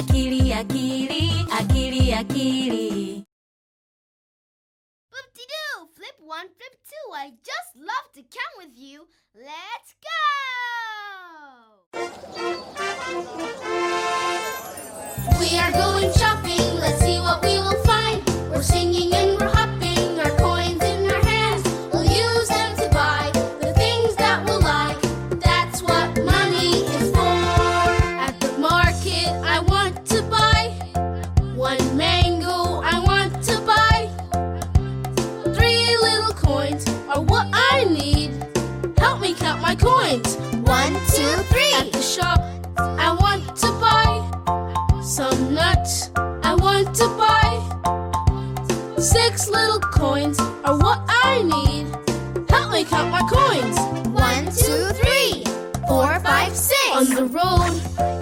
akili akili akili akili Boop de doo! Flip one, flip two. I just love to count with you. Let's go! We are going One, two, three. At the shop, I want to buy some nuts. I want to buy. Six little coins are what I need. Help me count my coins. One, two, three, four, five, six. On the road,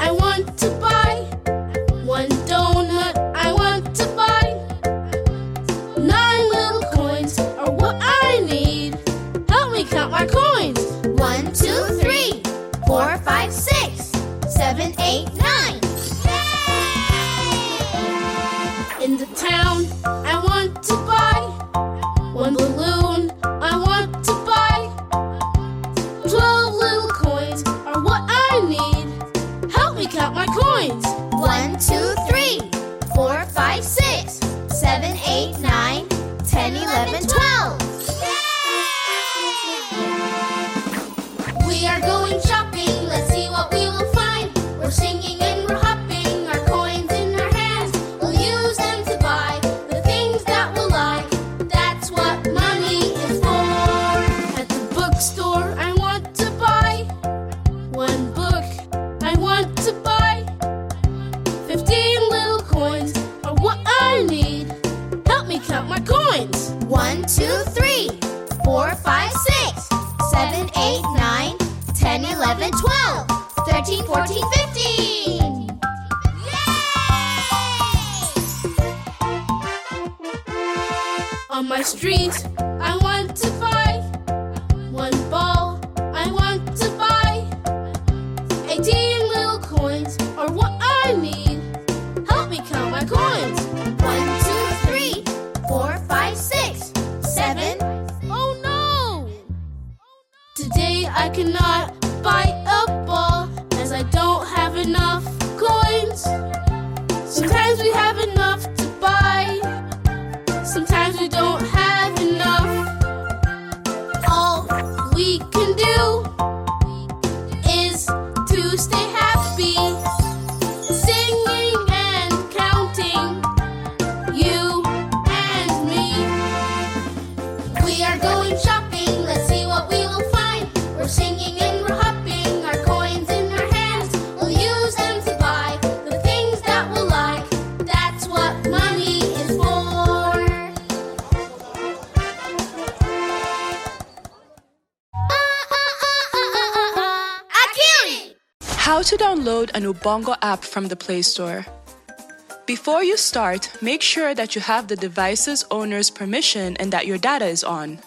We are going shopping. Let's see what we will find. We're singing and we're hopping. Our coins in our hands. We'll use them to buy the things that we'll like. That's what money is for. At the bookstore, I want to buy one book. I want to buy fifteen little coins are what I need. Help me count my coins. One, two, three, four, five, six, seven, eight, nine, ten, eleven, twelve, thirteen, fourteen, fifteen. On my street, I want to buy one ball. I want to buy 18 little coins are what I need. Help me count my coins. One, two, three, four, five, six, seven. Oh no! Today I cannot buy a ball as I don't have enough How to download an Ubongo app from the Play Store. Before you start, make sure that you have the device's owner's permission and that your data is on.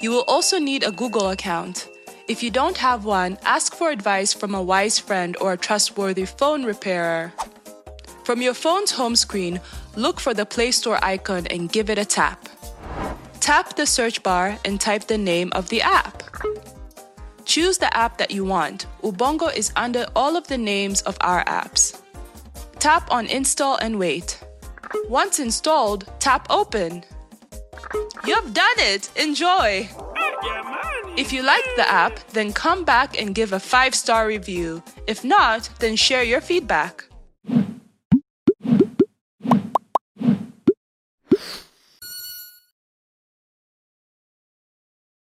You will also need a Google account. If you don't have one, ask for advice from a wise friend or a trustworthy phone repairer. From your phone's home screen, look for the Play Store icon and give it a tap. Tap the search bar and type the name of the app. Choose the app that you want. Ubongo is under all of the names of our apps. Tap on install and wait. Once installed, tap open. You've done it! Enjoy! If you liked the app, then come back and give a five star review. If not, then share your feedback.